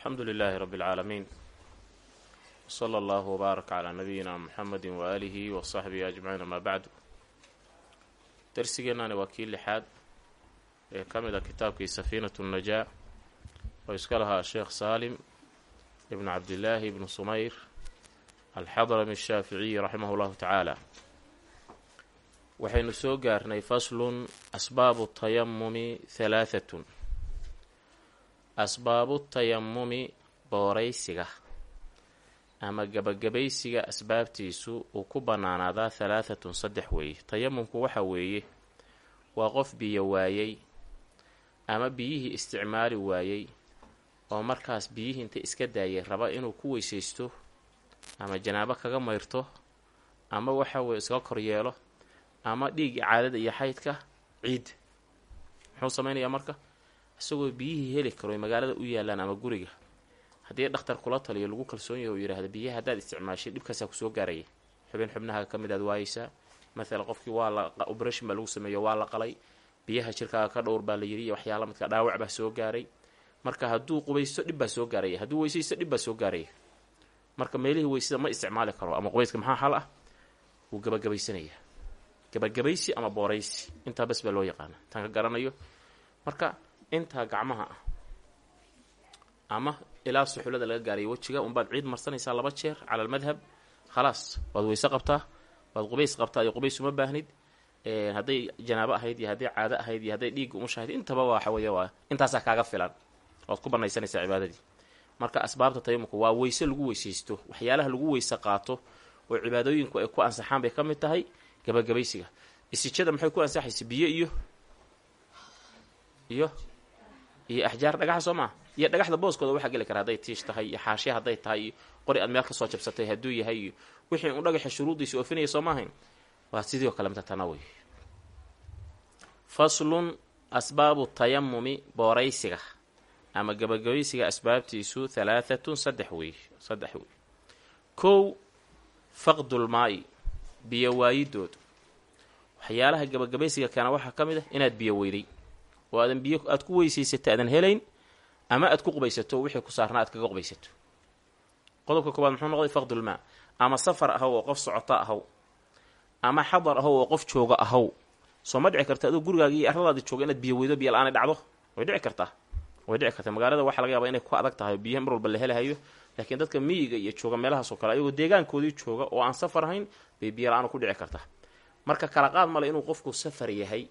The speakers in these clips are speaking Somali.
alxamdu lilaahi rabbi اlcaalamiin wsala allahu wbaarak calaa nabiyina muxamedi waaalihi wa saxbihi ajmaciin amaa bacdu darsigeenani waa kii lixaad ee ka mid a kitaabkii safiinatu najaa oo iska lahaa sheekh saalim ibnu cabdillaahi ibnu sumayr alxadrami ashaaficiyi raximah llahu tacaala waxaynu soo gaarnay faslun asbaabu tayamumi halaahatun asbaabu tayamumi booraysiga. Ama gebagabaysiga asbaabtiisu uu ku bannaanaadaa halaahatun saddex weeye tayamumku waxa weeye waa qof biyo waayey ama biyihii isticmaali waayey oo markaas biyihii inta iska daayay raba inuu ku weysaysto ama janaabo kaga mayrto ama waxa weye iskaga kor yeelo ama dhiigii caadada iyo xaydka ciid. Muxuu samaynayaa marka isagoo biyihii heli karo magaalada u yaalaan ama guriga. Haddii dhakhtar kula taliyo lagu kalsoon yahay oo yidhaahda biyaha haddaad isticmaashay dhibkaasaa ku soo gaaraya xubin xubnaha ka mid aad waayeysaa. Mathalan qofkii waa la operation baa lagu sameeyo waa la qalay. Biyaha jirkaaga ka dhowr baa la yidhi iyo waxyaala midka dhaawac baa soo gaaray. Marka hadduu qubaysto dhib baa soo gaaraya. Hadduu weysaysto dhib baa soo gaaraya. Marka meelihii weysada ma isticmaali karo ama qubayska maxaa xal ah? Wuu gabagabaysanayaa gabagabaysi ama booraysi. Intaa bas baa loo yaqaana intaan ka garanayo. Marka intaa gacmaha ah ama ilaa suxulada laga gaarayo wejiga unbaad ciid marsanaysaa laba jeer cala almadhab khalaas waad weyse qabtaa waad qubays qabtaa iyo qubays uma baahnid. Hadday janaabo ahayd iyo hadday caado ahayd iyo hadday dhiigga umushahayd intaba waxa weeye waa intaasaa kaaga filan. Waad ku banaysanaysaa cibaadadii. Marka asbaabta tayamumka waa weyse lagu weysaysto waxyaalaha lagu weyse qaato oo cibaadooyinku ay ku ansaxaan bay ka tahay gabagabaysiga isijada maxay ku ansaxaysa? Biyo iyo? Iyo iyo axjaar dhagaxa soo maa iyo dhagaxda booskooda waxaa geli kara hadday tiish tahay iyo xaashiya hadday tahay iyo qori aad meel ka soo jabsatay hadduu yahay iyo wixii un dhagaxa shuruuddiisa oofinaya soo maahayn. Waa sidii oo kale mitatana wey. Faslun asbaabu tayamumi booraysiga. Ama gabagabaysiga asbaabtiisu halaahatun saddex wey saddex wey. Kow faqdulmaa'i biyo waayidood waxyaalaha gabagabaysiga keena waxaa ka mid ah inaad biyo weyday oo aadan biyo aad ku weysaysato aadan helayn ama aad ku qubaysato wixii ku saarnaa aad kaga qubaysato. Qodobka koowaad muxuu noqday faqdulmaa ama safar ahow oo qof socota ahow ama xadar ahow oo qof jooga ahow. Soo ma dhici karta adoo gurigaaga iyo arladaadi jooga inaad biyo weydo biyo la'aanay dhacdo? Way dhici kartaa way dhici kartaa magaalada waxaa laga yaabaa inay ku adag tahay biyaha mar walba la helahayo laakiin dadka miyiga iyo jooga meelahaasoo kale ayagoo deegaankoodii jooga oo aan safar ahayn bay biyo la'aan ku dhici kartaa marka kala qaad male inuu qofku safar yahay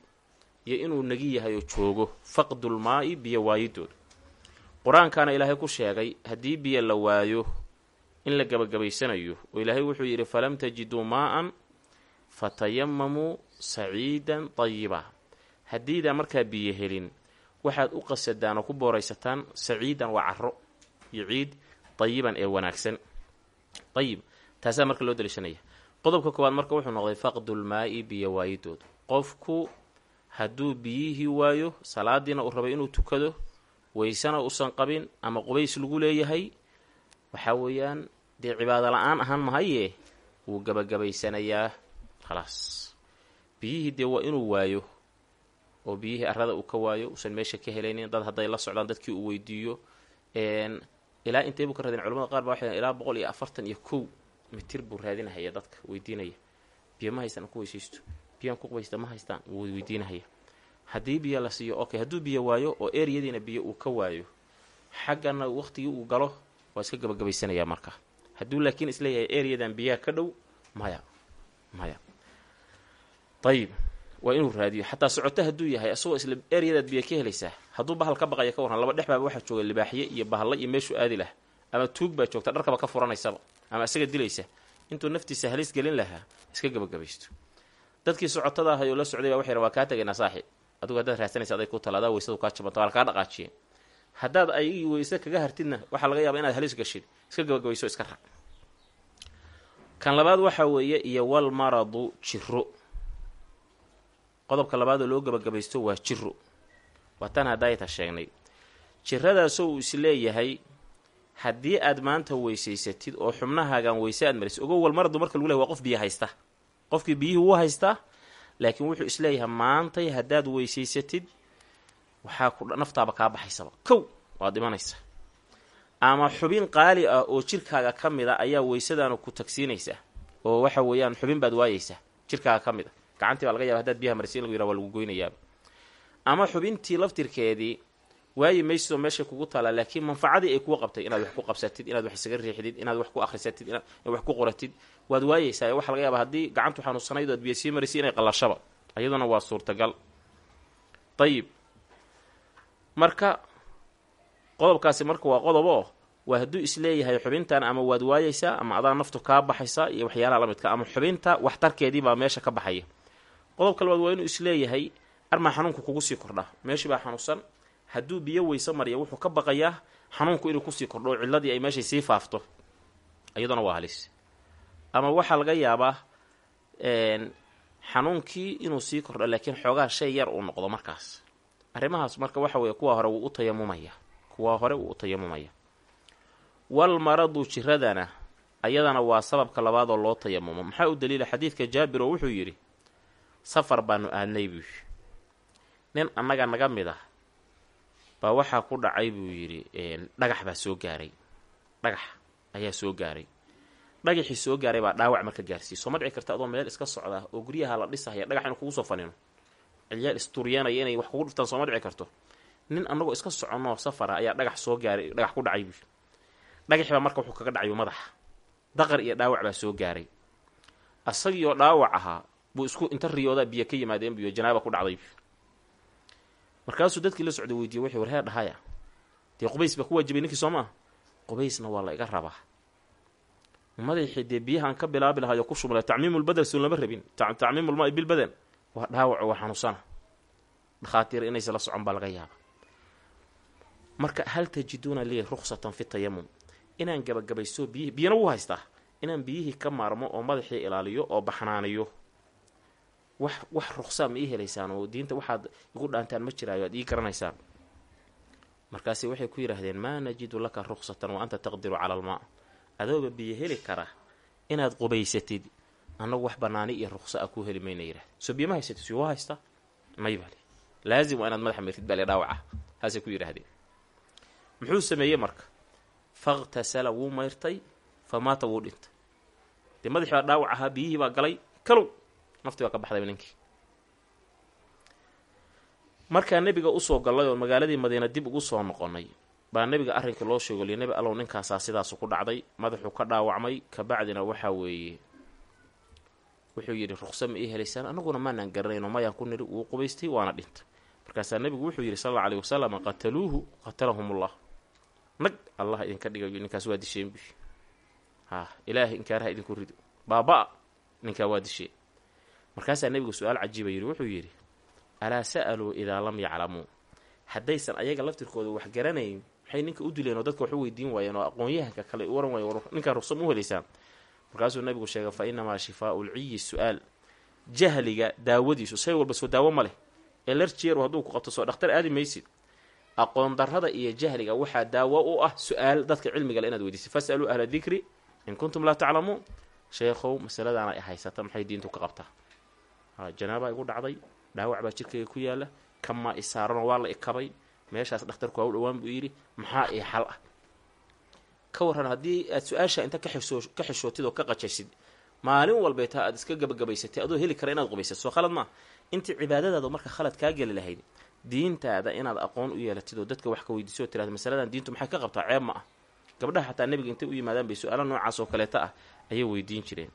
iyo inuu nagi yahay oo joogo faqdulmaa'i biyo waayidood qur'aankaana ilaahay ku sheegay haddii biyo la waayo in la gabagabaysanayo oo ilaahay wuxuu yidhi falam tajiduu maa-an fatayamamuu saciidan tayiba haddiidaan markaa biyo helin waxaad u qasadaan oo ku booraysataan saciidan waa caro iyo ciid tayiban ee wanaagsan. Ayib taasaa marka loo daliishanaya. Qodobka koowaad marka wuxuu noqday faqdulmaa'i biyo waayidood qofku hadduu biyihii waayo salaadiina uu rabay inuu tukado weysana uusan qabin ama qubays lagu leeyahay waxaa weeyaan dee cibaado la'aan ahaan mahaye wuu gabagabaysanayaa khalaas. Biyihii dee waa inuu waayo oo biyihii arrada uu ka waayo uusan meesha ka helaynin dad hadday la socdaan dadkii uu weydiiyo ilaa intay buu ka raadin culamada qaar ba waxay ilaa boqol iyo afartan iyo kow mitir buu raadinahaya dadka weydiinaya. Biyo ma haystaan ku weysaysto biyaan ku qubaysta ma haystaan? Wuu weydiinahaya. Haddii biyo la siiyo okay hadduu biyo waayo oo ereyadiina biyo uu ka waayo xaggana waqtigii uu galo waa iska gabagabaysanayaa marka. Hadduu laakiin is leeyahay ereyadan biyaha ka dhow maya maya. Ayib waa inuu raadiyo xataa socoto hadduu yahay asagoo isla eryadaad biyo ka helaysaa hadduu bahal ka baqaya ka warran laba dhex baaba waxaa jooga libaaxye iyo bahalla iyo meeshuu aadi lah ama tuug baa joogta dharkaba ka furanaysaba ama isaga dilaysa intuu naftiisa halis gelin lahaa iska gabagabaysto dadkii socotada ahay oo la socday baa waxay waa kaa tegaynaa saaxib adigu haddaad raadsanaysa aday ku tala adaa weysadu kaa jabanta waa lakaa dhaqaajiye haddaad ayagii weyse kaga hartidna waxaa laga yaaba inaad halis gashid iska gabagabayso iska raac kan labaad waxaa weeye iyo wal maradu jiro qodobka labaadoo loo gabagabaysto waa jiro waa tan haddaayta sheegnay. Jiradaasoo uu is leeyahay haddii aad maanta weysaysatid oo xubnahaagan weyse aad marisid ogo wal maradu marka lagu lehay waa qof biyo haysta qofkii biyihii wuu haystaa laakiin wuxuu is leeyahay maantay haddaad weysaysatid waxaa ku naftaaba kaa baxaysaba. Kow waad dhimanaysa ama xubin qaali ah oo jirkaaga ka mid a ayaa weysadaanu ku tagsiinaysaa oo waxa weeyaan xubin baad waayeysaa jirkaaga ka mid a gacantii baa laga yaba hadaad biyaha marsi in lagu yiraha waa lagu goynayaaba. Ama xubintii laftirkeedii waayi maysidoo meeshay kugu taalaa laakiin manfacadii ay kugu qabtay inaad wax ku qabsatid inaad wax isaga riixdid inaad wax ku akhrisatid inaad wax ku qoratid waad waayeysaa waxa laga yaaba haddii gacantu xanuunsanayd oad biyo sii maraysa inay qallashaba iyaduna waa suurtagal. Ayib marka qodobkaasi marka waa qodobo waa hadduu is leeyahay xubintan ama waad waayeysaa ama adaa naftu kaa baxaysa iyo waxyaalaha la midka ama xubinta waxtarkeedii baa meesha ka baxaya. Qodobka labaad waa inuu is leeyahay armaa xanuunku kugu sii kordhaa. Meeshii baa xanuunsan hadduu biyo weyse mariya wuxuu ka baqayaa xanuunku inuu ku sii kordho oo cilladii ay meeshay sii faafto. Iyaduna waa halis. Ama waxaa laga yaabaa xanuunkii inuu sii kordho laakiin xoogaa shay yar uu noqdo markaas. Arrimahaas marka waxa weeye kuwa hore wuu u tayamumaya. Kuwa hore wuu u tayamumaya. Wal maradu jiradana ayadana waa sababka labaadoo loo tayamumo. Maxaa u daliila? Xadiidka jaabir oo wuxuu yidhi safar baanu aadnay buu nin annaga naga mid ah baa waxaa ku dhacay buu yidhi dhagax baa soo gaaray. Dhagax ayaa soo gaaray. Dhagaxii soo gaaray baa dhaawac marka gaarsiiy soo ma dhici karta adoo meel iska socda oo guryaha la dhisahaya dhagax inuu kugu soo fanino. Cilyaal isturyanaya inay wax kugu dhiftaan sooma dhici karto. Nin annagoo iska soconoo safara ayaa dhagax soo gaaray dhagax ku dhacay buu dhagaxii baa marka wuxuu kaga dhacayo madaxa. Daqar iyo dhaawac baa soo gaaray. Asagiioo dhaawac ahaa buu isku inta riyoodaa biyo ka yimaadeen buyo janaaba ku dhacday markaasuu dadkii la socday weydiiyey wuxuu warheer dhahaya dee qubays baa ku waajibay ninkii soo maa qubaysna waa la iga rabaa. Madaxii dee biyahaan ka bilaabi lahayo ku shumla tacmiimulbadel soon lama rabin. Tacmiimulmaai bilbadan waa dhaawaco waa xanuunsana. Dhakhaatiir inaysa la socon baa laga yaaba marka hal tajiduuna lii ruksatan fi tayamum? Inaan gabagabayso biyihi biyana wuu haystaa? Inaan biyihii ka maarmo oo madaxii ilaaliyo oo baxnaaniyo wax wax ruksaa ma ii helaysaan oo diinta waxaad igu dhaantaan ma jiraayo aad ii garanaysaan. Markaasi waxay ku yidhaahdeen maa najidu laka ruksatan wa anta taqdiru cala almaa adooba biyo heli kara inaad qubaysatid annagu wax banaani iyo ruksa a ku heli mayna yidhahd soo biyo ma haysatid si waa haystaa may laazim waa inaad madaxa mirtid bale dhaawaca haasay ku yidhaahdeen. Muxuu sameeyey marka? Fakhtasala wuu mayrtay fa maata wuu dhintay. Dee madaxii baa dhaawac ahaa biyihii baa galay kalow naftii baa ka baxdayba ninkii. Markaa nebiga u soo gallay oo magaaladii madiina dib ugu soo noqonay baa nebiga arrinkii loo sheegoliya nebi allow ninkaasaa sidaasu ku dhacday madaxuu ka dhaawacmay kabacdina waxaa weeye. Wuxuu yidhi ruqsa ma ii helaysaan annaguna maanaan garanayno mayaan ku niri wuu qubaystay waana dhintay. Markaasaa nebigu wuxuu yidhi sal alla aleyhi wasalam qataluuhu qatalahumullah. Nag allah idinka dhigayo ninkaas waa disheen bi ha ilaahay inkaaraha idinku rido. Baaba-a ninkaa waa disheen markaasaa nebigu su'aal cajiiba yidhi wuxuu yidhi alaa sa'aluu idaa lam yaclamuu haddaysan ayaga laftirkooda wax garanayn maxay ninka u dileen oo dadka wax u weydiin waayeen oo aqoon-yahanka kale u waran waayeen ninkaa ruqsa ma u helaysaan. Markaasuu nabigu sheegay fa inamaa shifaau lciyi su'aal. Jahliga daawadiisu say walba soo daawo ma leh. Ee larjeeru hadduu ku qabto soo dhakhtar aadi maysid. Aqoon darrada iyo jahliga waxaa daawo u ah su'aal dadka cilmiga le inaad weydiisay fasaluu ahla dikri in kuntum laa taclamuun. Sheekhow masaladaana ay haysata maxay diintu ka qabtaa janaabaa igu dhacday dhaawac baa jirkayga ku yaalla kamaa isaaranoo waa la ikabay meeshaas dhakhtarku waa u dhowaan buu yidhi maxaa ii xal ah? Ka warran haddii aad su'aasha inta ka xishootid oo ka qajaysid maalin walbaytaa aad iska gabagabaysatay adoo heli kara inaad qubaysato soo khalad maa intii cibaadadaadu marka khalad kaa geli lahayd diintaada inaad aqoon u yeelatid oo dadka wax ka weydiiso oo tirahda masaladan diintu maxay ka qabtaa? Ceeb ma ah. Gabdhaha xataa nebiga intay u yimaadaan bay su'aalo noocaas oo kaleeta ah ayay weydiin jireen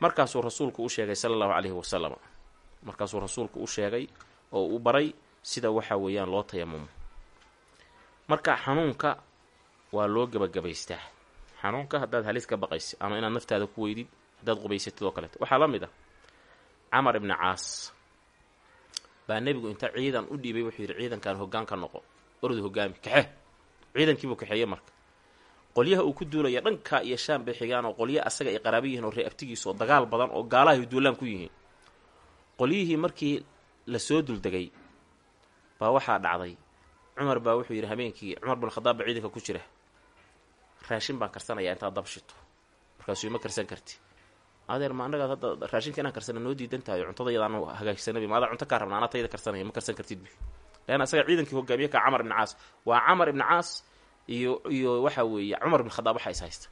markaasuu rasuulku u sheegay sala allahu caleyhi wasalam markaasuu rasuulku u sheegay oo u baray sida waxa weeyaan loo tayamumo marka xanuunka waa loo gebagabaystaa xanuunka haddaad halis ka baqaysa ama inaad naftaada ku weydid haddaad qubaysatid oo kaleeto. Waxaa la mid ah camar ibni caas. Baa nebigu inta ciidan u dhiibay wuxuu yidhi ciidankan hoggaan ka noqo ordu hogaami kaxe ciidankiibuu kaxeeye marka qolyaha uu ku duulaya dhankaa iyo shaam xigaan oo qolya asaga ay qaraaba yihiin oo ree abtigiisa oo dagaal badan oo gaalahay duulaan ku yihiin. Qolyihii markii la soo duldegay baa waxaa dhacday. Cumar baa wuxuu yidhi habeenkii cumar bin khadaab baa ciidanka ku jira. Raashin baan karsanayaa intaad dab shito markaasuu ma karsan karti. Adeer ma anagaad hadda raashinka inaan karsana noo diidan tahay cuntada yadaan hagaagsanab ma adaa cunto kaa rabna anaa tayada karsanaya ma karsan kartid. Bi leanna asaga ciidankii hogaamiye ka camar ibni caas. Waa camar ibni caas iyo iyo waxa weeye cumar bin khadaab waxa is haysta.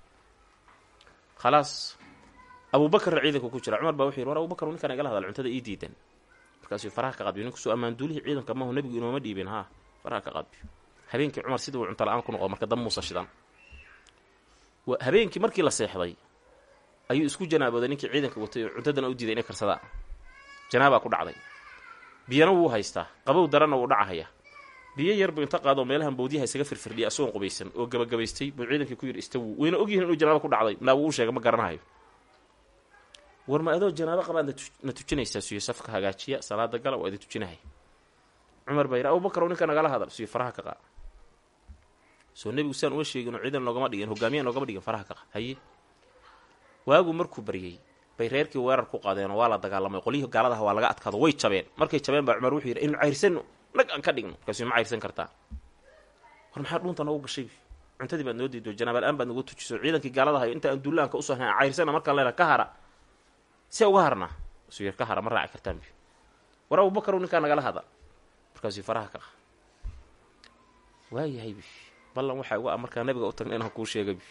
Khalaas abuubakarna ciidanka ku jira. Cumar baa wuxuu yidhi war abubakar ninkan igala hadal cuntada ii diidan. Markaasuu faraha ka qadbiyo ninkusuu ammaanduulihii ciidanka maahu nebigu inooma dhiibin haa faraha ka qadbiyo habeenkii cumar sidii uu cunto la'aan ku noqdo marka dam muusa shidan habeenkii markii la seexday ayuu isku janaabooday ninkii ciidanka watay cuntadana u diiday inay karsadaan. Janaabaa ku dhacday. Biyana wuu haystaa. Qabow darana wuu dhacahaya biyo yar buu inta qaado meelahan bawdyaha isaga firfirdhiya asagoon qubaysan oo gabagabaystay. Buu ciidankii ku yidhi istawu wayna ogyihiin inuu janaabo ku dhacday. Naa wuu u sheega ma garanahayo war ma adoo janaabo qabaad na tujinaysaa suyo safka hagaajiya salaada gala waa idin tujinahay cumar baa yidhi abubakar ninka nagala hadal suyo faraha ka qaad. Soo nebigu saan uma sheegin oo ciidan noogama dhigin hogaamiya noogama dhigin faraha ka qaad. Haye. Waagu markuu baryey bay reerkii weerar ku qaadeenoo waa la dagaalamay. Qolyihii gaaladaha waa laga adkaado way jabeen. Markay jabeen baa cumar wuxuu yidhi inu cayrsano nag aan ka dhigno markaasu ma cayrsan kartaa war maxaa dhuunta noogu gashay cuntadii baad noo diido janaabal-aan baad nagu tujiso ciidankii gaaladahayo inta aan duulaanka u soo hayn cayrsana markaan leena ka hara see uga harnaa su yar ka hara ma raaci kartaan war abubakarow ninkaa nagala hada markaasuu faraha ka. Waayahay bi. Ballan waxaa uga markaa nabiga u tagna inaan kuu sheega bi.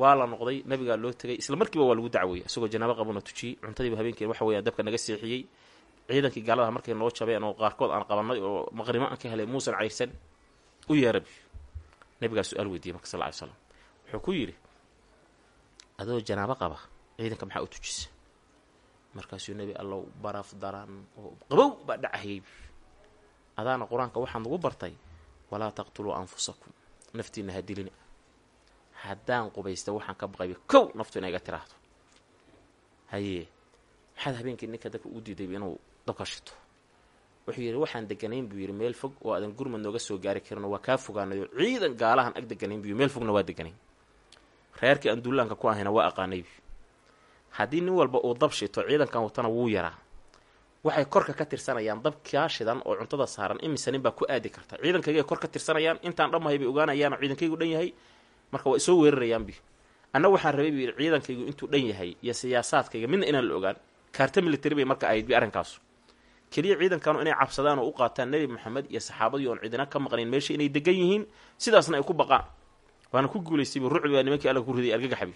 Waa la noqday nabigaa loo tegay isla markiiba waa lagu dacweeyey isagoo janaabo qabuna tujiyey cuntadiiba habeenkeen waxa weeyaan dabka naga seexiyey ciidankii gaaladaha markay noo jabeen oo qaarkood aan qabanay oo maqrimo aan ka helay muusan cayrsan u yeera bi nabigaa su'aal weydiiyey marka sal ly slam wuxuu ku yidhi adoo janaabo qaba ciidanka maxaa u tujisa? Markaasuu nebi allow baraf daran oo qabow baa dhacahayay adaana qur'aanka waxaad nagu bartay walaa taqtuluu anfusakum. Naftiina ha dilina haddaan qubaysta waxaan ka baqayba kow naftu ina iga tiraahdo. Hayee maxaad habeenkii ninka dabka ugu diidayba inuu dabka shito wuxuu yidhi waxaan deganayn buu yidhi meel fog oo aadan gurmad nooga soo gaari karin waa kaa fogaanayo. Ciidan gaalahan ag deganayn buy meel fogna waa deganayn reerkii aan ku ahayna waa aqaanay haddii nin walba uu dab shito ciidankan watana wuu yaraa. Waxay korka ka tirsanayaan dabkaa shidan oo cuntada saaran imise nin baa ku aadi karta. Ciidankayga kor ka tirsanayaan intaan dhammahay bay ogaanayaan oo ciidankaygu dhan yahay. Marka waa isoo weerarayaanbi anna waxaan rabay buu yidhi ciidankaygu intuu dhan yahay iyo siyaasaadkayga midna inaan la ogaan kaarta military bay marka ahayd bi arrinkaasu keliya ciidankaanu inay cabsadaan oo u qaataan nebi moxamed iyo saxaabadii oon cidina ka maqnayn meesha inay degan yihiin sidaasna ay ku baqaan. Waana ku guulaystaybu rucbi baa nimankii alla ku riday argagaxabi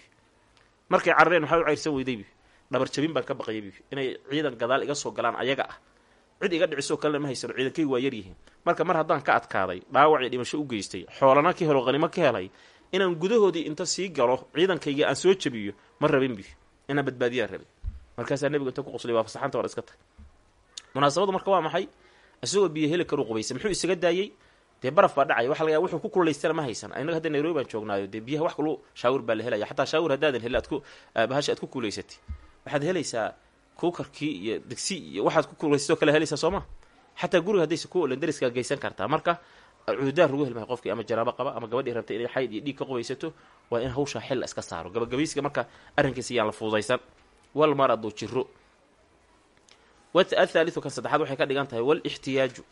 markay carareen maxaa u cayrsan weydaybi dhabar jabin baan ka baqayaybi inay ciidan gadaal iga soo galaan ayaga ah. Cid iga dhicisoo kalena ma haysano ciidankaygu waa yaryihiin marka mar haddaan ka adkaaday dhaawacii dhimasho u geystay xoolana ka helo qanimo ka helay inaan gudahoodii inta sii galo ciidankayga aan soo jabiyo ma rabinbi inaan badbaadiyaan rabay markaasaa nebigu inta ku qoslay waa fasaxanta war iska tag munaasabadu marka waa maxay? Isagoo biyo heli karuu qubaysay muxuu isaga daayey dee baraf baa dhacaya waxa laga wuxuu ku kulaystana ma haysan. Innaga hadda nairobi baan joognaayo dee biyaha wax kalu shaawir baa la helaya xataa shaawir haddaadan heli aad ku bahasha aad ku kulaysatay waxaad helaysaa kuukarkii iyo digsi iyo waxaad ku kulaysatoo kale helaysaa soo ma? Xataa guriga haddaysa ku olan dariskaa geysan kartaa. Marka cududaar lagu helmahay qofkii ama janaabo qaba ama gabadhii rabtay inay xayd iyo dhiig ka qubaysato waa in hawshaa xilla iska saaro. Gabagabaysiga marka arrinkiisa yaan la fuudaysan wal mar aduu jiro athaaliu kan saddexaad waxay ka dhigan tahay walixtiyaaju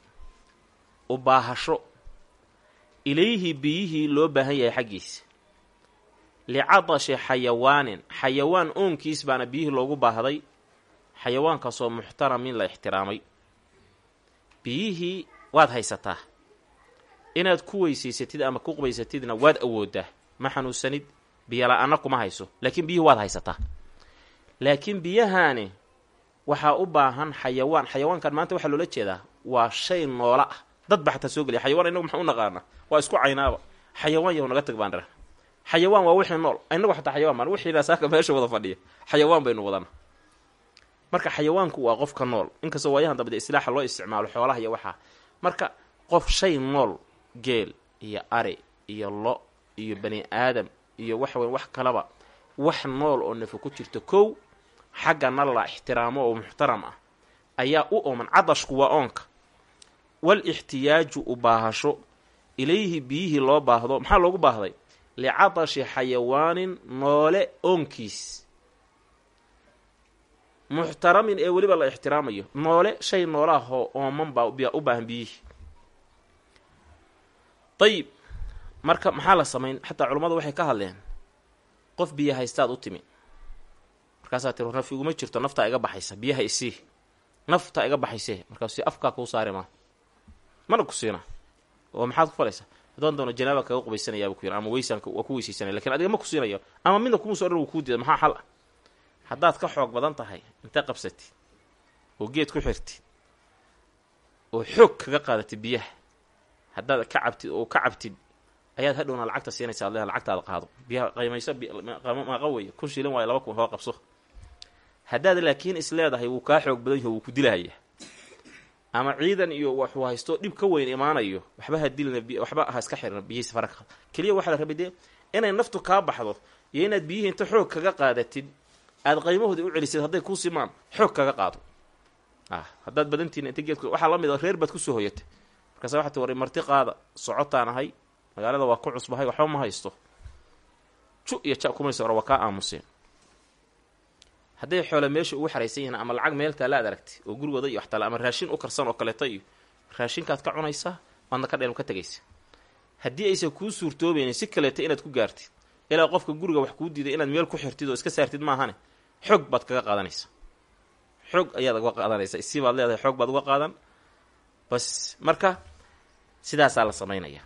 u baahasho ilayhi biyihii loo baahan yahay xaggiisa. Licadashi xayawaanin xayawaan oonkiis baana biyihii loogu baahday xayawaankaasoo muxtaramin la ixtiraamay. Biyihii waad haysataa. Inaad ku weysaysatid ama ku qubaysatidna waad awoodaa. Ma xanuunsanid biyola-ana kuma hayso laakiin biyihii waad haysataa. Laakiin biyahaani waxaa u baahan xayawaan. Xayawaankan maanta waxaa loola jeedaa waa shay noola ah. Dad ba xataa soo geliya. Xayawaan inagu maxaa u naqaana? Waa isku caynaaba. Xayawaan yahu naga tag baan dhara xayawaan waa wixii nool. Inagu xataa xayawaan baan wixiina saaka meesha wada fadhiya. Xayawaan baynu wadana. Marka xayawaanku waa qofka nool. Inkastoo waayahan dambe islaaxa loo isticmaalo xoolaha iyo waxaa marka qof shay nool geel iyo ari iyo lo iyo bani aadam iyo waxweyn wax kalaba wax nool oo nafo ku jirto kow xaggana la ixtiraamo oo muxtaram ah ayaa u ooman cadashku waa oonka. Wal ixtiyaaju u baahasho ilayhi biyihii loo baahdo maxaa loogu baahday? Licadashi xayawaanin noole oonkiis. Muxtaramin ee weliba la ixtiraamayo noole shay noolaahoo ooman baa u baahan biyihii dayib marka maxaa la samayn? Xataa culummadu waxay ka hadleen qof biyo haystaad u timi markaasaa tiri naf iguma jirto naftaa iga baxaysa biyaha isii naftaa iga baxayse markaas afkaa kuu saari maa mana ku siina oo maxaad ku falaysaa hadoon doono janaaba kaga qubaysanayaabuu ku yiri ama weysaanka waa ku weysaysanaya laakiin adiga ma ku siinayo ama midna kumuso dhan wuu kuu diida maxaa xal ah haddaad ka xoog badan tahay inta qabsatid oo geed ku xirtid oo xoog kaga qaadatid biyaha haddaad ka cabtid oo ka cabtid ayaad hadhowna lacagta siinaysa ad leedahay lacagtaada qaado biyaha qaymayso maaqa weeye kun shilin waayo laba kun hoo qabso haddaad laakiin is leedahay wuu kaa xoog badan yaho wuu ku dilahaya ama ciidan iyo waxuu haysto dhib ka weyn imaanayo waxba ha dilina waxba ha iska xirina biyihiisa fara ka keliya waxaa la rabay dee inay naftu kaa baxdo iyo inaad biyihii inta xoog kaga qaadatid aada qaymahoodii u celisid hadday kuu simaan xoog kaga qaado. Ah haddaad badantiina inta geedku waxaa la mid a reer baad ku soo hoyatay. Markaasa waxaa ti war marti qaada socotaan ahay magaalada waa ku cusbahay waxba ma haysto. Ju iyo ja kumayso ora waa kaa aamuseen hadday xoole meesha ugu xaraysan yihiin ama lacag meel taalla ad aragtay oo gurigooda iyo waxtaala ama raashin u karsan oo kaleeto iyo raashinkaad ka cunaysaa waadna ka dheelm ka tegaysa haddii aysan kuu suurtoobaynin si kaleeto inaad ku gaartid ilaa qofka guriga wax kuu diiday inaad meel ku xirtid oo iska saartid maahane xoog baad kaga qaadanaysa. Xoog ayaad uga qaadanaysa isii baad leedahay xoog baad uga qaadan. Bas marka sidaasaa la samaynayaa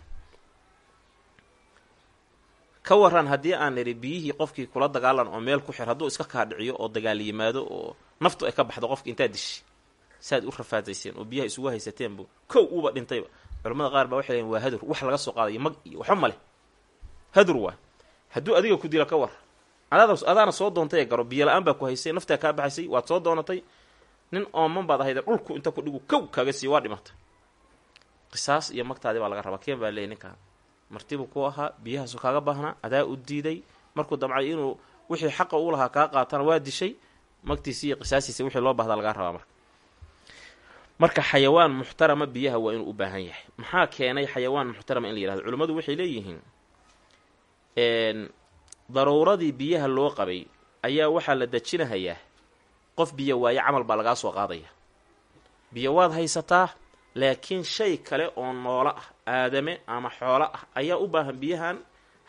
ka waran haddii aan nidhi biyihii qofkii kula dagaalan oo meel ku xir hadduu iska kaadhiciyo oo dagaal yimaado oo naftu ay ka baxdo qofki intaad dishi. Saaad u rafaadayseen oo biyaha isugu haysateenbu kow uuba dhintayba culamada qaar baa waxay leeyiin waa hadur wax laga soo qaadayo mag iyo waxba ma leh. Hadur waa. Hadduu adiga ku dila ka war. Adaada adaana soo doontay ee garo biyo la'aan baa ku haysay naftaa kaa baxaysay waad soo doonatay. Nin ooman baad ahayde dhulku inta ku dhigu kow kaaga siiy waa dhimatay. Qisaas iyo magtaadii baa laga rabaa. Keen baa leeyay ninkaa martibuu ku ahaa biyahaasu kaaga baahnaa adaa u diiday. Markuu damcay inuu wixii xaqa u lahaa kaa qaatana waa dishay magtiisi iyo qisaasiisa wixii loo bahdaa lagaa rabaa marka. Marka xayawaan muxtarama biyaha waa inuu u baahan yahay. Maxaa keenay xayawaan muxtarama in la yihahdo culimmadu waxay leeyihiin daruuradii biyaha loo qabay ayaa waxaa la dejinahayaa qof biyo waaye camal baa lagaa soo qaadaya. Biyo waad haysataa laakiin shay kale oo noolo ah aadame ama xoolo ah ayaa u baahan biyahan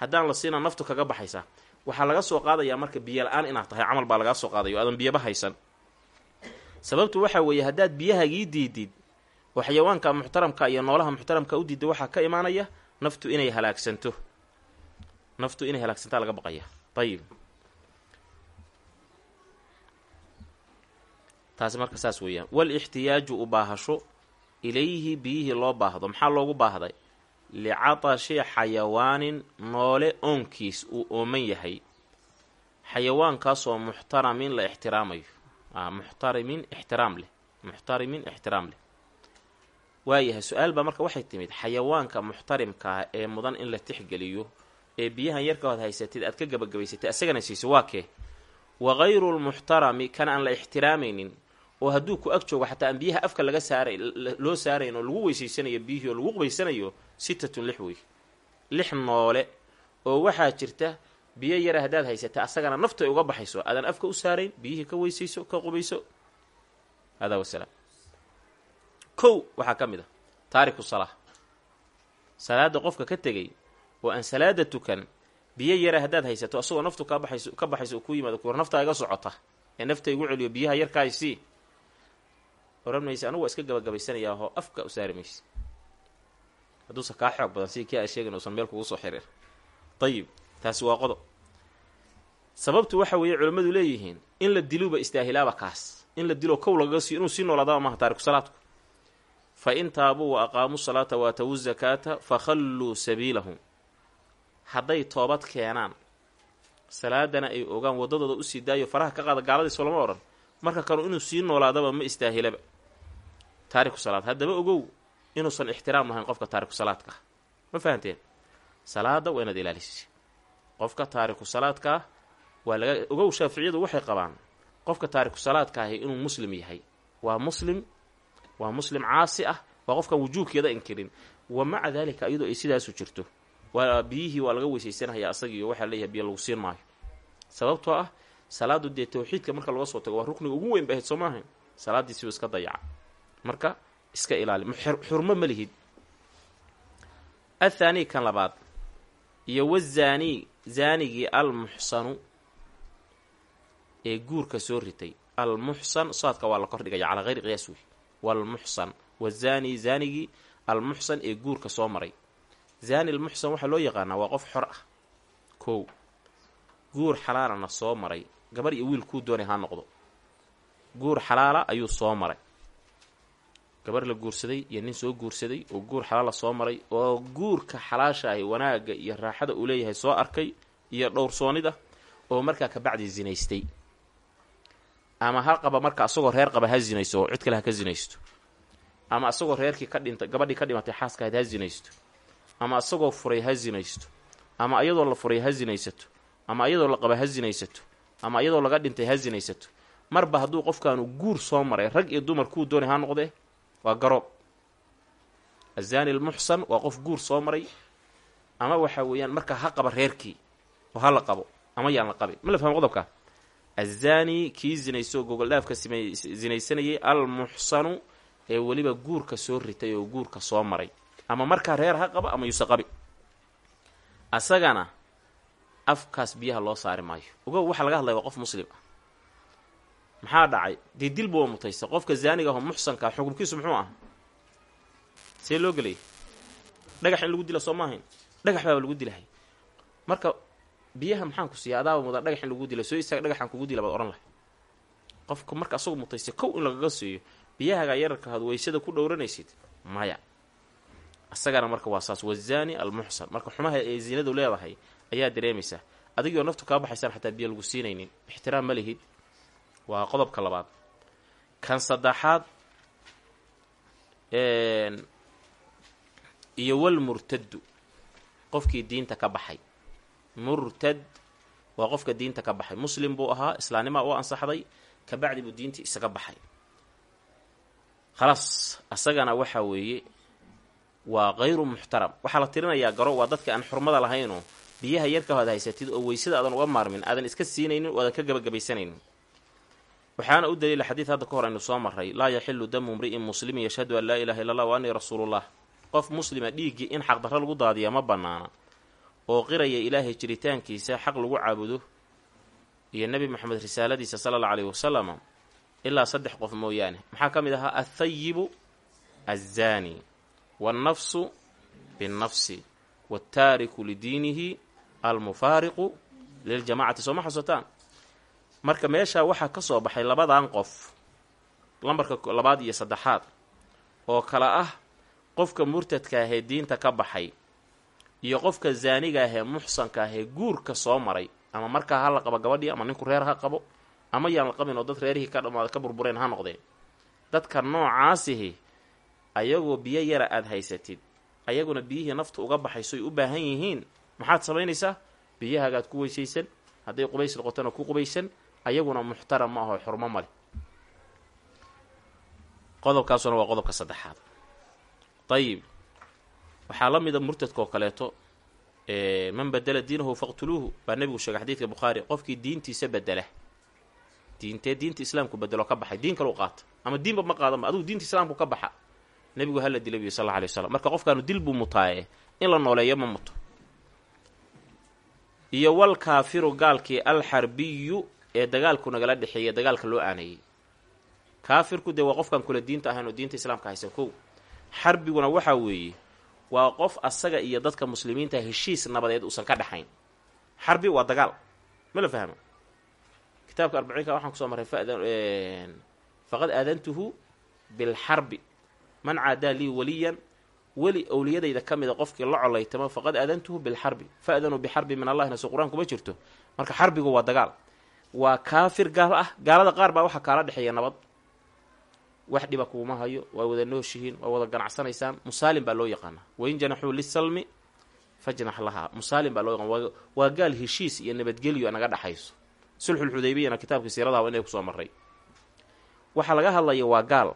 haddaan la siina naftu kaga baxaysaa waxaa laga soo qaadayaa marka biyo la'aan inaad tahay camal baa lagaa soo qaadaya o aadan biyaba haysan sababtu waxaa weeye haddaad biyahagii diidid oo xayawaanka muxtaramka iyo noolaha muxtaramka u diidda waxaa ka imaanaya naftu inay halaagsanto. Naftu inay halaagsantaa laga baqaya. Ayib taasi marka saas weeyaan. Walixtiyaaju u baahasho ilayhi biyihii loo baahdo. Maxaa loogu baahday? Licatashi xayawaanin noole oonkiis uu ooman yahay. Xayawaankaasoo muxtaramin la ixtiraamayo. Muxtarimin ixtiraam leh. Muxtarimin ixtiraam leh. Waayahay su'aal baa marka waxay timid xayawaanka muxtarimkaa ee mudan in la tixgeliyo ee biyahan yarkahood haysatid aad ka gabagabaysatay asagana siiso waa kee? Wa hayru lmuxtarami kan aan la ixtiraamaynin oo hadduu ku ag joogo xataa aan biyaha afka laga saaray loo saarayn oo lagu weysaysanayo biyihii oo lagu qubaysanayo sittatun lix wey lix noole oo waxaa jirta biyo yara haddaad haysata asagana naftu ay uga baxayso aadaan afka u saarayn biyihii ka weysayso ka qubayso. Hada wasalaam kow waxaa ka mid a taariku salaa salaada qofka ka tegay oo aan salaada tukan biyo yara haddaad haysato asagoo naftu ka baxayso ka baxayso oo ku yimaado kuwar naftaa iga socota ee nafta igu celiyo biyaha yarkaasi oran anugu waa iska gabagabaysanayaa oo afka u saari mayse hadduusan kaa xoog badan sidii kii a sheegin uusan meel kugu soo xirir ayib taasi waa qodob. Sababtu waxa weeye culimmadu leeyihiin in la diluba istaahilaaba kaas. In la dilo kow lagaga siiyo inuu sii noolaadaba maaha taariku salaadku. Fa in taabuu wa aqaamuu salaata wa atawu zakaata fakhalluu sabiilahum. Hadday toobad keenaan salaadana ay ogaan waddadooda u sii daayo faraha ka qaada gaaladiiso lama odhan marka kanu inuu sii noolaadaba ma istaahilaba taariku salaad. Haddaba ogow inuusan ixtiraam lahayn qofka taariku salaadka. Ma fahanteen? Salaada waa inaad ilaalisa qofka taariku salaadka ah waa laga ogow shaaficiyadu waxay qabaan qofka taariku salaadka ahi inuu muslim yahay. Waa muslim waa muslim caasi ah waa qofkan wujuubkeeda inkirin. Wa maca daalika iyadoo ay sidaasu jirto. Waa biyihii waa laga weysaysanaya asagiiyo waxaa leeyahay biyo lagu siin maayo. Sababtoo ah salaadu dee tawxiidka marka laga soo tago waa rukniga ugu weyn ba ahayd soo maahayn. Salaadiisiu iska dayaca marka iska ilaali xurmo ma lihid. Athaanii kan labaad iyo wazaanii zaanigii almuxsanu ee guurka soo ritay. Almuxsan saadka waa la kordhigaya calaa hayri qiyaas wey walmuxsan wazaanii zaanigii almuxsan ee guurka soo maray. Zaani lmuxsan waxaa loo yaqaanaa waa qof xor ah. Kow guur xalaalana soo maray. Gabar iyo wiil kuu doonay ha noqdo. Guur xalaala ayuu soo maray gabar la guursaday iyo nin soo guursaday oo guur xalaala soo maray oo guurka xalaasha ahi wanaagga iyo raaxada uu leeyahay soo arkay iyo dhowrsoonida oo markaa kabacdi zinaystay. Ama ha qaba marka asagoo reer qaba ha zinaysto oo cid kale ha ka zinaysto. Ama asagoo reerkii ka dhintay gabadhii ka dhimatay xaaskahayd ha zinaysto. Ama asagoo furay ha zinaysto. Ama ayadoo la furay ha zinaysato. Ama ayadoo la qaba ha zinaysato. Ama ayadoo laga dhintay ha zinaysato. Marba hadduu qofkaanu guur soo maray rag iyo dumar kuu doonay ha noqdee waa garoob azaani almuxsan waa qof guur soo maray. Ama waxa weeyaan marka ha qaba reerkii oo ha la qabo ama yaan la qabin. Ma la fahmo qodobka? Azaani kii zinayso gogoldhaafka zinaysanayay almuxsanu ee weliba guurka soo ritay oo guurka soo maray. Ama markaa reer ha qaba ama yuuse qabi asagana afkaas biyaha loo saari maayo. Ogow waxaa laga hadlaya waa qof muslim ah maxaa dhacay? Dee dil buu mutaysta qofka zaaniga aho muxsankaa xukumkiisu muxuu ah see loo gelay? Dhagax in lagu dila soo maahayn dhagax baaba lagu dilahay. Marka biyaha maxaan ku siiya? Adaaba mudan dhagax in lagu dila. Soo istaaga dhagaxaan kugu dila baad odhan lahay. Qofka marka asagu mutaysta kow in lagaga siiyo. Biyahaga yararka had waysada ku dhowranaysid? Maya. Isagana marka waa saas wazaani almuxsan marka xumaha ee zinadu leedahay ayaa dareemaysaa adigoo naftu kaa baxaysaan xataa biyo lagu siinaynin. Ixtiraam ma lihid waa qodobka labaad. Kan saddexaad iyo wal murtaddu. Qofkii diinta ka baxay. Murtad waa qofka diinta ka baxay. Muslim buu ahaa islaannimaa u ansaxday kabacdi buu diintii isaga baxay. Khalaas asagana waxa weeye waa kayru muxtaram. Waxaa la tirinayaa garo waa dadka aan xurmada lahaynoo biyaha yarka haysatid oo weysada aadan uga maarmin aadan iska siinaynin oo aadan ka gabagabaysanaynin waxaana u daliila xadiid hadda ka hor aynu soo marray laa yaxilu damu mri'in muslimin yashhadu an laa ilaha illa allah wa annii rasuulullah. Qof muslima dhiiggii in xaqdarro lagu daadiya ma bannaana. Oo qiraya ilaahay jiritaankiisa xaq lagu caabudo iyo nebi moxamed risaaladiisa sala alla alayhi wasalam ilaa saddex qof mooyaane. Maxaa ka mid ahaa? Althayibu alzaani waalnafsu binnafsi waataariku lidiinihi almufaariqu liljamacati soo ma xusataan marka meeshaa waxaa ka soo baxay labadan qof lambarka labaad iyo saddexaad oo kale ah qofka murtadka ahee diinta ka baxay iyo qofka zaaniga ahee muxsanka ahee guurka soo maray ama markaa ha la qabo gabadhii ama ninku reer ha qabo ama yaan la qabin oo dad reerihii ka dhamaada ka burbureen ha noqdeen. Dadka noocaasihi ayagoo biyo yara aada haysatid ayaguna biyihii naftu uga baxaysoy u baahan yihiin maxaad samaynaysaa biyahagaad ku weysaysan hadday qubays noqotona ku qubaysan ayaguna muxtaram ma aho xurmo male qodobkaasuna waa qodobka saddexaad. Ayib waxaa la mida murtadka oo kaleeto man badela diinahu faqtuluuhu baa nebigu sheegay xadiidka bukhaari qofkii diintiisa bedela diintee diinta islaamku bedelo ka baxay diin kalu qaata. Ama diinba ma qaadanba adugu diinta islaamku ka baxa. Nebigu hala dilay biyo sal alla alay waslam marka qofkaanu dil buu mutaaye in la nooleeyo ma muto. Iyo wal kaafiru gaalkii alxarbiyu ee dagaalku nagala dhexeeya dagaalka loo aaneeyey kaafirku dee waa qofkaan kula diinta ahayn oo diinta islaamka haysa kow. Xarbiguna waxaa weeye waa qof asaga iyo dadka muslimiinta heshiis nabadeed uusan ka dhexayn xarbi waa dagaal. Ma la fahmo? Kitaabka arbaciinka waxaan ku soo marray faqad aadantuhu bilxarbi man caadaa lii waliyan weli owliyadayda ka mida qofkii la colaytamo faqad aadantuhu bilxarbi fa-danuu bixarbi min allahina soo qur'aan kuma jirto. Marka xarbigu waa dagaal waa kaafir gaal ah. Gaalada qaar baa waxaa kaala dhexeeya nabad. Wax dhiba kuuma hayo waa wada nooshihiin waa wada ganacsanaysaan musaalim baa loo yaqaanaa. Wain janaxuu lisalmi fajnax lahaa. Musaalim baa loo yaqaana waa gaal heshiis iyo nabadgelyo naga dhexayso. Sulxulxudaybiyana kitaabkii siiradaha inay ku soo marray. Waxaa laga hadlaya waa gaal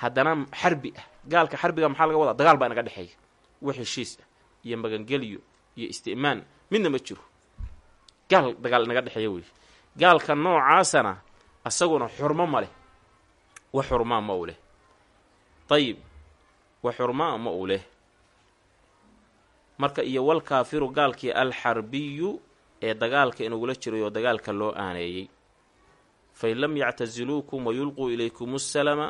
haddana xarbi ah. Gaalka xarbiga maxaa laga wadaa? Dagaal baa inaga dhexeeya. Wax heshiis ah iyo magangelyo iyo isti'maan. Midna ma jiro. Gaal dagaal inaga dhexeeya wey gaalka noocaasana asaguna xurmo ma leh. Wax xurmaa ma u leh. Dayib wax xurmaa ma u leh. Marka iyo wal kaafiru gaalkii alxarbiyu ee dagaalka inugula jiray oo dagaalka loo aaneeyey. Fain lam yactasiluukum wayulquu ilaykum asalama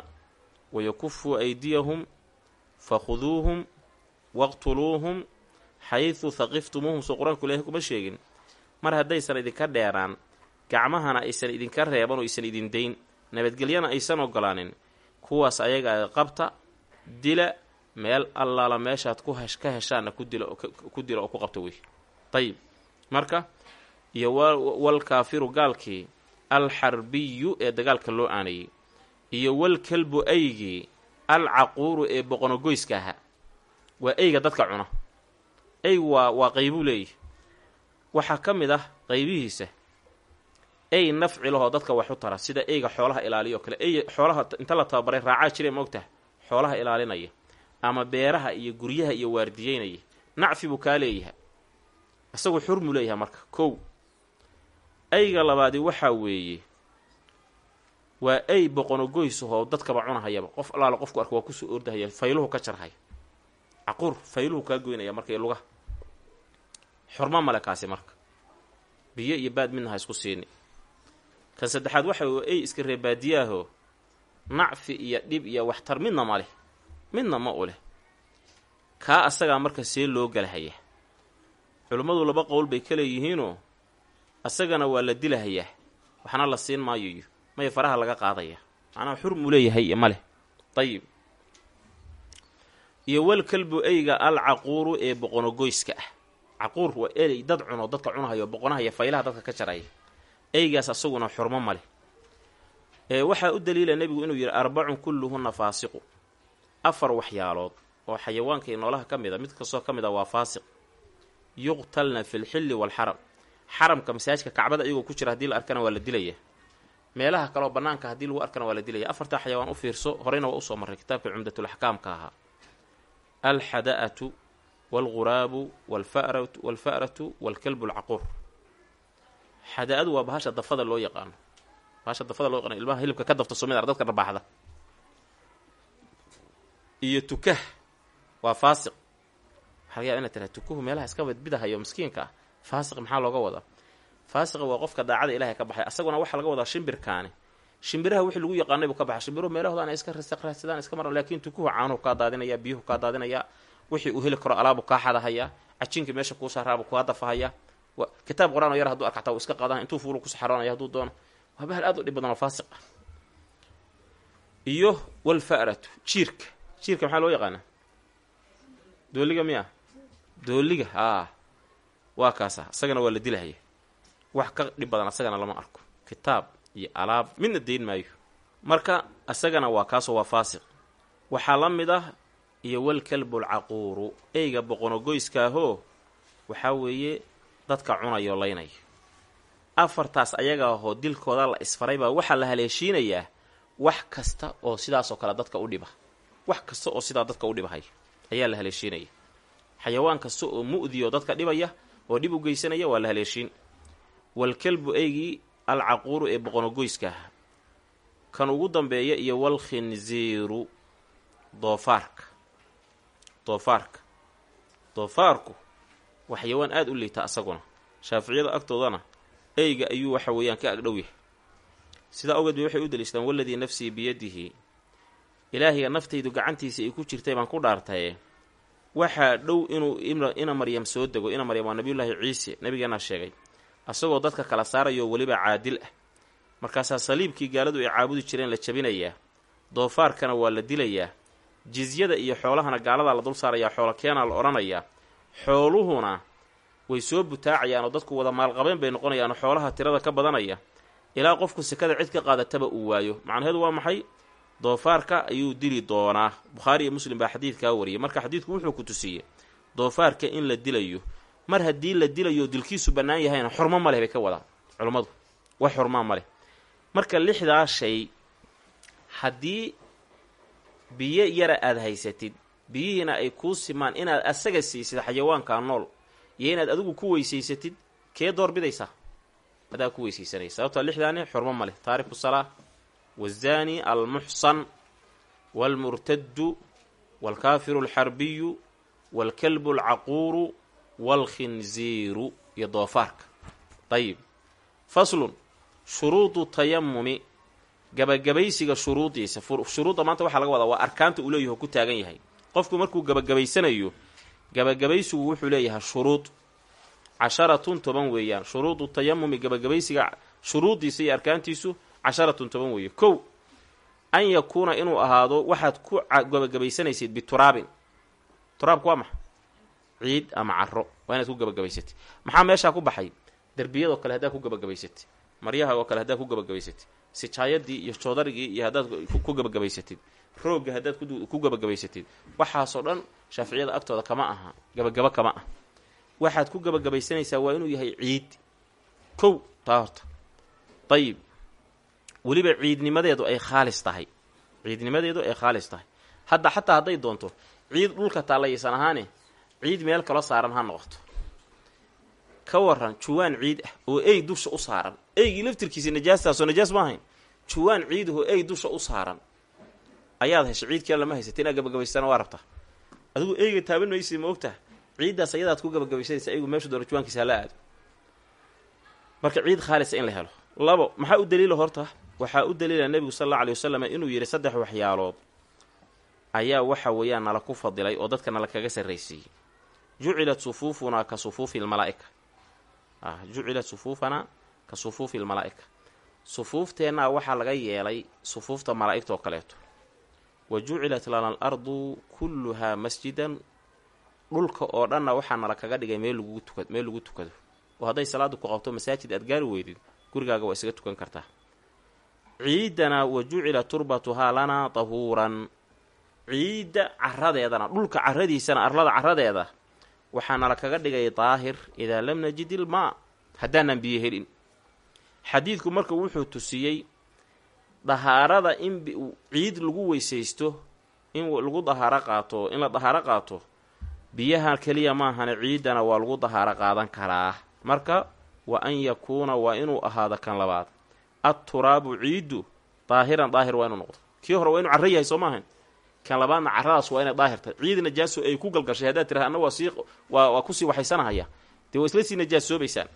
wayakufuu aydiyahum fakhuduuhum waqtuluuhum xaysu thaqiftumuuhum soo qur'aanku ilaahay kuma sheegin. Mar haddaysan idinka dheeraan gacmahana aysan idinka reeban oo aysan idin dayn. Nabadgelyana aysan ogolaanin. Kuwaas ayaga qabta dila meel allaala meeshaad ku hesh ka heshaanna ku dila oo ku qabta wey. Ayib marka iyo walkaafiru gaalkii alxarbiyu ee dagaalka loo aanayay iyo walkalbu aygii alcaquuru ee boqonogoyska ahaa. Waa eyga dadka cuna. Eygu waa waa qaybuu leeyahy waxaa ka mid ah qaybihiisa ey nafci lahoo dadka wax u tara sida eyga xoolaha ilaaliya oo kale. Ey xoolaha inta la tababaray raacaa jiree maogtaha xoolaha ilaalinaya ama beeraha iyo guryaha iyo waardiyeynaya nacfi buu kaa leeyahay. Isagu xurmuu leeyahay marka. Kow eyga labaadi waxaa weeye waa ey boqonogoysahoo dadkaba cunahayaba. Qof allaala qofku arka waa ku soo ordahaya fayluhu ka jarhaya caquur fayluhu kaa goynaya marka lugaha. Xurmo male kaasi marka. Biyo iyo baad midna ha isku siini kan saddexaad waxa ey iska reebaadiyaaho nacfi iyo dhib iyo waxtar midna ma leh midna ma u leh. Kaa asagaa marka see loo galahayaa. Culummadu laba qowl bay ka leeyihiinoo asagana waa la dilahayaa waxna la siin maayo iyo maya faraha laga qaadaya. Macnaha xurmuu leeyahay iyo ma leh. Dayib iyo walkalbu eyga al caquuru ee boqonogoyska ah. Caquur waa ey dad cuno dadka cunahayo boqonahaya faylaha dadka ka jaraya eygaas asaguna xurmo ma leh. Ee waxaa u daliila nebigu inuu yidhi arbacun kulluhunna faasiqu. Afar waxyaalood oo xayawaanka noolaha ka mid a mid kastoo ka mid a waa faasiq. Yuqtalna fi lxilli waalxaram xaramka masaajidka kacbada iyagoo ku jira haddii la arkana waa la dilaya. Meelaha kaleo bannaanka haddii lagu arkana waa la dilaya. Afartaa xayawaan u fiirso horeyna waa u soo marray kitaabka cumdatulaxkaamka ahaa. Alxada'atu waalghuraabu walfaratu waalfa'ratu waalkalbu alcaquur xada-adu waa bahasha dafada loo yaqaano. Bahasha dafada loo yaqaano ilmaha hilibka ka dafta sumida dadka dharbaaxda iyo tukah waa faasiq. Waxaa laga yaba inad tiraha tukuhu meelaha iska badbidahayo miskiinka ah. Faasiq maxaa looga wadaa? Faasiqa waa qofka daacada ilaahay ka baxay. Asaguna waxaa laga wadaa shimbirkaani. Shimbiraha wixii lagu yaqaanay buu ka baxay. Shimbiruhu meelahooda ana iska rasaqraadsadaan iska maran laakiin tukuhu caanuhu kaa daadinaya biyuhu kaa daadinaya wixii uu heli karo alaabu kaa xadahaya cajinkii meesha kuu saaraabu kaa dafahaya kitaab qur'aan oo yar haduu arkataa uu iska qaadana intuu fuulu ku saxaroonaya hadduu doono. Waa bahal aad u dhib badan oo faasiq ah. Iyo walfa'ratu jiirka. Jiirka maxaa loo yaqaanaa? Dooliga miya dooliga aa waa kaasa isagana waa la dilahaya wax ka dhib badan asagana lama arko. Kitaab iyo alaab midna deyn maayo. Marka isagana waa kaasoo waa faasiq. Waxaa la mid ah iyo walkalbu alcaquuru eyga boqonogoyskaahoo waxaa weeye dadka cunayo laynayo afartaas ayaga ahoo dilkooda la isfaray baa waxaa la haleeshiinayaa wax kasta oo sidaasoo kale dadka u dhiba. Wax kasta oo sidaa dadka u dhibahay ayaa la haleeshiinaya. Xayawaan kasta oo mu'diyo dadka dhibaya oo dhib u geysanaya waa la haleeshiin. Walkalbu eygii alcaquuru ee boqonogoyska ah kan ugu dambeeya iyo walkhinziiru doofaarka. Doofaarka. Doofaarku waa xayawaan aada u liita asaguna. Shaaficiyada agtoodana eyga ayuu waxa weeyaan ka agdhow yahay sidaa ogeed bay waxay u daliishadaan waladii nafsii biyadihi. Ilaahiga naftaydu gacantiisa ay ku jirtay baan ku dhaartaye. Waxaa dhow inuu ina maryam soo dego ina maryam waa nabiyullaahi ciise nabigeena sheegay. Asagoo dadka kala saarayoo weliba caadil ah. Markaasaa saliibkii gaaladu ay caabudi jireen la jabinayaa doofaarkana waa la dilayaa. Jizyada iyo xoolahana gaaladaa la dul saarayaa xoolo keenaa la odhanayaa xooluhuna way soo butaacayaan oo dadku wada maalqabeen bay noqonayaanoo xoolaha tirada ka badanaya ilaa qofku sekada cid ka qaadataba uu waayo. Macnaheedu waa maxay? Doofaarka ayuu dili doonaa. Bukhaari iyo muslim baa xadiidkaa wariyay marka xadiidku wuxuu ku tusiyey doofaarka in la dilayo mar haddii la dilayo dilkiisu bannaan yahayna xurmo ma leh bay ka wadaa culummadu wax xurmaa ma leh. Marka lixdaa shay haddii biyo yara aada haysatid biyihiina ay kuu simaan inaad asaga siisid xayawaankaa nool iyo inaad adigu ku weysaysatid kee doorbidaysaa adaa ku weysaysanaya sababtoo lixdaani xurmo ma leh. Taariku salaa wazaani almuxsan waalmurtaddu waalkaafiru alxarbiyu waalkalbu alcaquuru waalkhinziiru iyo doofaarka. Dayib faslun shuruudu tayamumi gabagabaysiga shuruudiisa shuruudda maanta waxaa laga wadaa waa arkaanta uu leeyaho ku taagan yahay qofku markuu gabagabaysanayo gabagabaysigu wuxuu leeyahay shuruud. Casharatun toban weeyaan shuruudu tayamumi gabagabaysiga shuruuddiisa iyo arkaantiisu casharatun toban weeye kow an yakuuna inuu ahaado waxaad ku gabagabaysanaysid bituraabin. Turaabku waa maxa? Ciid ama caro waa inaad ku gabagabaysatid. Maxaa meeshaa ku baxay? Derbiyadoo kale haddaad ku gabagabaysatid. Maryaha oo kale haddaad ku gabagabaysatid. Sijaayadii iyo joodarigii iyo haddaad ku gabagabaysatid roogga haddaad ku gabagabaysatid. Waxaasoo dhan shaaficiyada agtooda kama aha. Gabagaba kama ah waxaad ku gabagabaysanaysaa waa inuu yahay ciid. Kow taa horta. Dayib weliba ciidnimadeedu ay khaalis tahay. Ciidnimadeedu ay khaalis tahay. Hadda xataa hadday doonto ciid dhulka taallaysan ahaane ciid meel kalo saaran ha noqoto. Ka waran juwaan ciid ah oo ey dusha u saaran. Eygii laftirkiisa najaastaasoo najaas ma ahayn. Juwaan ciid ahoo ey dusha u saaran ayaad heshay ciid kale lama haysata inaad gabagabaysana waa rabtaa. Adigu eyga taaban maysi ma ogtaha ciiddaas ayadaad ku gabagabaysanaysa aygu meeshu doona juwaankiisa hala aado. Marka ciid khaalisa in la helo. Labo maxaa u daliila horta? Waxaa u daliila nebigu sal alla alay wasalam inuu yidhi saddex waxyaalood. Ayaa waxa weeyaan nala ku fadilay oo dadka nala kaga sarraysiiyey. Jucilat sufuufunaa ka sufuufi lmalaa'ika ah jucilat sufuufanaa ka sufuufi lmalaa'ika sufuufteennaa waxaa laga yeelay sufuufta malaa'igta oo kaleeto wa jucilat lana al ardu kulluhaa masjidan dhulka oo dhanna waxaa nala kaga dhigay meel lagu tuka meel lagu tukado oo hadday salaadu ku qabto masaajid aad gaari weydid gurigaaga waa isaga tukan kartaa ciidana wa jucila turbatuhaa lanaa tahuuran ciidda caradeedana dhulka caradiisana arlada caradeeda waxaa nala kaga dhigay daahir idaa lam najid ilmaa haddaanan biyo helin xadiidku marka wuxuu tusiyey dahaarada in ciid lagu weysaysto in lagu dahaaro qaato in la dahaaro qaato biyaha keliya maahane ciiddana waa lagu dahaaro qaadan karaa. Marka wa an yakuuna waa inuu ahaado kan labaad. Adturaabu ciiddu daahiran daahir waa inuu noqdo. Kii hore waa inuu carro yahay soo maahayn kan labaadna carradaas waa inay daahirtay ciid najaaso ay ku galgashay haddaad tiraha anna waa sii waa ku sii waxaysanahaya. Dee waa isla sii najaasoobaysaan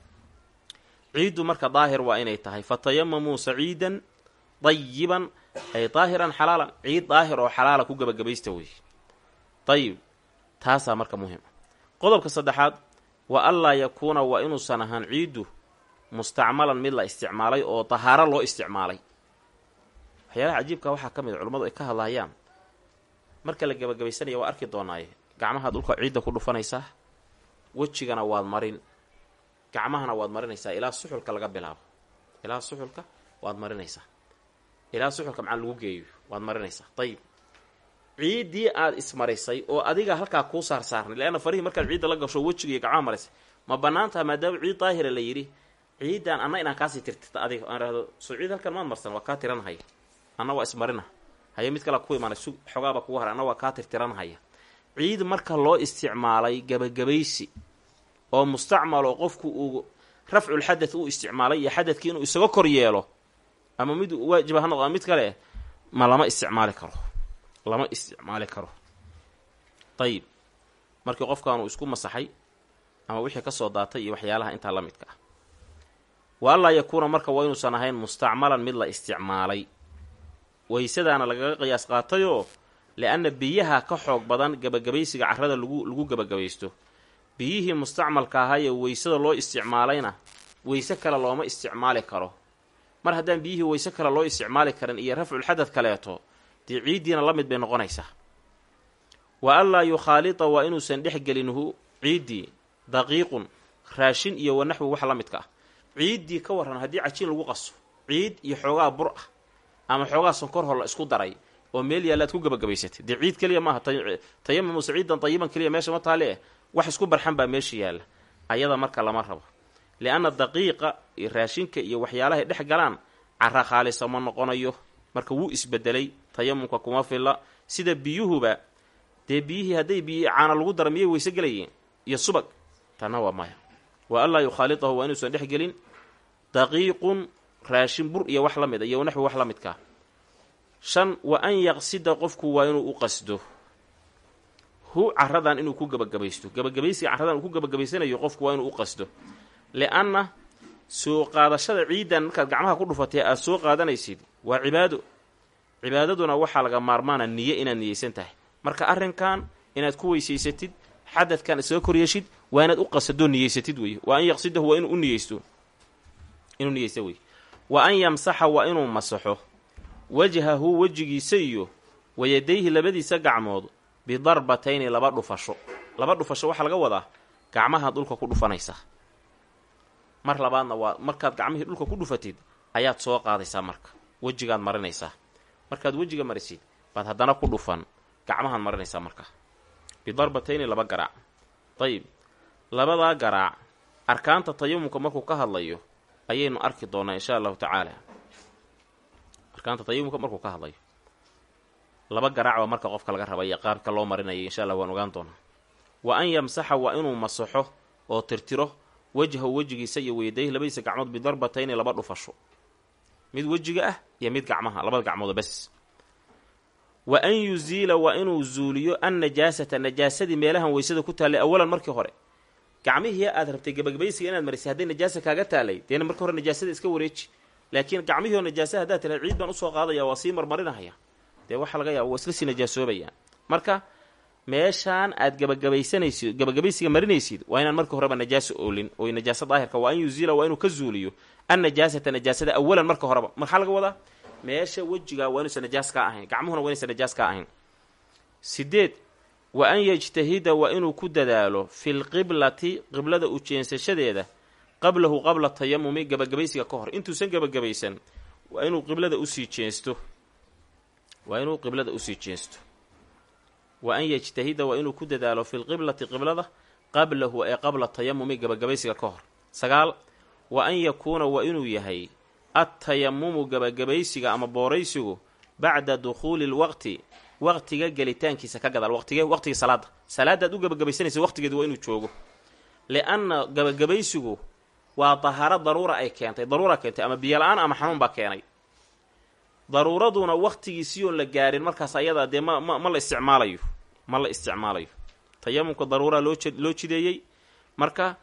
ciiddu marka daahir waa inay tahay. Fatayamamuu saciidan dayiban ay daahiran xalaalan ciid daahir oo xalaala ku gabagabaysta wey dayib taasaa marka muhiim qodobka saddexaad wa anlaa yakuuna waa inuusan ahaan ciiddu mustacmalan mid la isticmaalay oo dahaaro loo isticmaalay waxyaalaha cajiibka waxaa ka mid a culimmadu ay ka hadlayaan marka la gabagabaysanaya waa arki doonaaye gacmaha dhulka ciidda ku dhufanaysaa wejigana waad marin gacmahana waad marinaysaa ilaa suxulka laga bilaabo ilaa suxulka waad marinaysaa ilaa suxulka macaa lagu geeyo. Waad marinaysaa. Dayib ciiddii aad ismarisay oo adiga halkaa kuu saarsaarnay leanna farihii markaad ciidda la gasho wejiga iyo gacmaha marisay ma bannaan taha maadaama ciid daahira la yidhi ciiddan anna inaan kaasii tirtirta adiga. Aan ihahdo soo ciid halkan maad marsan waa kaa tiranhaya anna waa ismarina. Haye mid kale ku imaanay sug xogaaba kugu haray. Anna waa kaa tirtiranhaya ciid marka loo isticmaalay gabagabaysi oo mustacmal oo qofku uu rafculxadad uu isticmaalay iyo xadadkii inuu isaga kor yeelo ama mid waajiba ha noqdo mid kale ma lama isticmaali karo. Lama isticmaali karo. Dayib markii qofkaanuu isku masaxay ama wixii ka soo daatay iyo waxyaalaha intaa la midka ah. Wa anlaa yakuuna marka waa inuusan ahayn mustacmalan mid la isticmaalay. Waysadaana lagaga qiyaas qaatayoo li-anna biyaha ka xoog badan gabagabaysiga carrada lagu lagu gabagabaysto biyihii mustacmalka ahaayee weysada loo isticmaalayna weyse kale looma isticmaali karo mar haddaan biyihii weyse kale loo isticmaali karin iyo rafculxadad kaleeto dee ciiddiina la mid bay noqonaysaa. Wa anlaa yukhaalita waa inuusan dhex gelinhu ciiddii daqiiqun raashin iyo wanaxwi wax la midka ah. Ciiddii ka warran haddii cajiin lagu qaso ciid iyo xoogaa bur ah ama xoogaa sonkor hor la isku daray oo meel yaalla aad ku gabagabaysatay dee ciid keliya maaha tayamumu saciidan tayiban keliya meesha ma taale eh wax isku barxan baa meesha yaalla ayada marka lama rabo lianna daqiiqa iyo raashinka iyo waxyaalahay dhex galaan cara khaalisa ma noqonayo marka wuu isbedelay tayamumka kuma filla sida biyuhuba dee biyihii hadday biyi caana lagu dara miyay weyse gelayeen iyo subag tanna waa maya wa anlaa yukhaalitahu waa inuusan dhex gelin daqiiqun raashin bur iyo wax la mid iyo naxwi wax la midkaa shan wa an yaqsida qofku waa inuu u qasdo hu caradan inuu ku gabagabaysto gabagabaysiga carradan uu ku gabagabaysanayo qofku waa inuu u qasdo lianna soo qaadashada ciiddan markaad gacmaha ku dhufatay aad soo qaadanaysid waa cibaado cibaadaduna waxaa laga maarmaana niye inaad niyeysan tahay marka arrinkan inaad ku weysaysatid xadadkan isaga koryeeshid waa inaad u qasadoo niyeysatid wey wa an yaqsidahu waa inuu u niyeysto inuu niyeysta wey wa an yamsaxa waa inuu masaxo wajhahu wejigiisa iyo wayadayhi labadiisa gacmood bidarbatayni laba dhufasho laba dhufasho waxaa laga wadaa gacmahaad dhulka ku dhufanaysaa mar labaadna waa markaad gacmihii dhulka ku dhufatid ayaad soo qaadaysaa marka. Wejigaad marinaysaa. Markaad wejiga marisid baad haddana ku dhufan. Gacmahaad marinaysaa marka. Bidarbatayni laba garaac. Dayib labadaa garaac. Arkaanta tayamumka markuu ka hadlayo ayaynu arki doonaa insha allahu tacaala. Arkaanta tayamumka markuu ka hadlayo. Laba garaac baa marka qofka laga raba iyo qaabka loo marinayay insha allah waan ogaan doonaa. Wa an yamsaxa waa inuu masaxo oo tirtiro wejhahu wejigiisa iyo weydayh labadiisa gacmood bidarbatayni laba dhufasho. Mid wejiga ah iyo mid gacmaha labada gacmooda bes. Wa an yuziila waa inuu zuuliyo an najaasata najaasadii meelahan weysada ku taallay awalan markii hore. Gacmihii aad rabtay gebagabaysiga inaad marisay hadday najaasa kaaga taalay deena marka hore najaasada iska wareeji. Laakiin gacmihii oo najaasa haddaad tiraad ciid baan u soo qaadaya waa sii marmarinahaya. Dee waxaa laga yaaba waa isla sii najaasoobayaan. Marka meeshaan aad gabagabaysanaysid gabagabaysiga marinaysid waa inaan marka horeba najaaso oolin. Oo najaasa daahirka waa an yuziila waa inuu ka zuuliyo an najaasata najaasada awalan marka horeba maxaa laga wadaa? Meesha wejiga waa inuusan najaas ka ahayn. Gacmuhuna waa inuusan najaas ka ahayn. Sideed wa an yajtahida waa inuu ku dadaalo fi lqiblati qiblada u jeensashadeeda qablahu qabla tayamumi gabagabaysiga ka hor. Intuusan gabagabaysan waa inuu qiblada u sii jeensto. Waa inuu qiblada u sii jeensto wa an yajtahida waa inuu ku dadaalo fi lqiblati qiblada qablahu ee qabla tayamumi gabagabaysiga ka hor. Sagaal wa an yakuuna waa inuu yahay adtayamumu gabagabaysiga ama booraysigu bacda dukhuuli lwaqti waqtiga gelitaankiisa ka gadaal waqtige waqtiga salaada salaadaad u gabagabaysanaysa waqtigeedu waa inuu joogo. Lianna gabagabaysigu waa dahaaro daruura ay keentay daruura keentay ama biyo-la-aan ama xanuun baa keenay. Daruuraduna waqtigiisii oon la gaarin markaas ayadaa dee ma ma ma la isticmaalayo ma la isticmaalayo tayamumka daruuraa loo jideeyey marka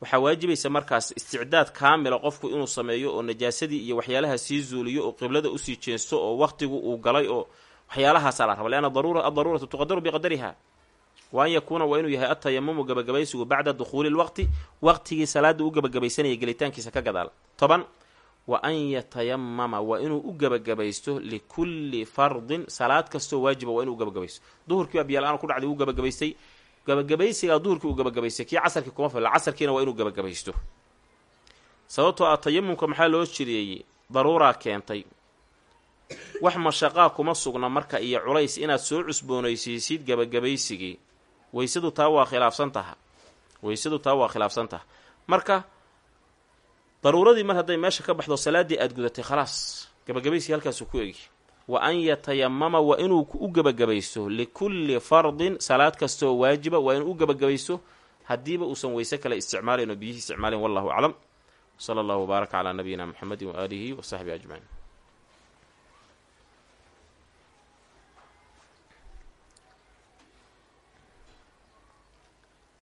waxaa waajibaysa markaas isticdaad kaamila qofku inuu sameeyo oo najaasadii iyo waxyaalaha sii zuuliyo oo qiblada u sii jeensto oo waqtigu uu galay oo waxyaalahaasaa la raba leanna daruura addaruuratu tuqadaru biqadariha. Wa an yakuuna waa inuu yahay atayamumu gabagabaysigu bacda dukhuuli lwaqti waqtigii salaada u gabagabaysanaya gelitaankiisa ka gadaal. Toban wa an yatayamama waa inuu u gabagabaysto likulli fardin salaad kastoo waajiba waa inuu gabagabaysto duhurkii baa biyaala-aan ku dhacday uu gabagabaystay gabagabaysigaa duhurkii uu gabagabaystay kii casarkii kuma filla casarkiina waa inuu gabagabaysto sababtoo ah tayamumka maxaa loo jireeyey daruuraa keentay. Wax mashaqaa kuma sugna marka iyo culays inaad soo cusboonaysiisid gabagabaysigii weysadu taa waa khilaafsan taha. Weysadu taa waa khilaafsan taha. Marka daruuradii mar hadday meesha ka baxdo salaaddii aada gudatay khalaas. Gabagabaysigii halkaasuu ku egi. Wa an yatayamama waa inuu u gabagabaysto likulli fardin salaad kastooo waajiba waa inuu u gabagabaysto haddiiba uusan weyse kale isticmaalayn oo biyihii isticmaalayn wallahu aclam. Sala allahu wbaaraka calaa nabiyina muxamedi waaalihi wa saxbihi ajmaciin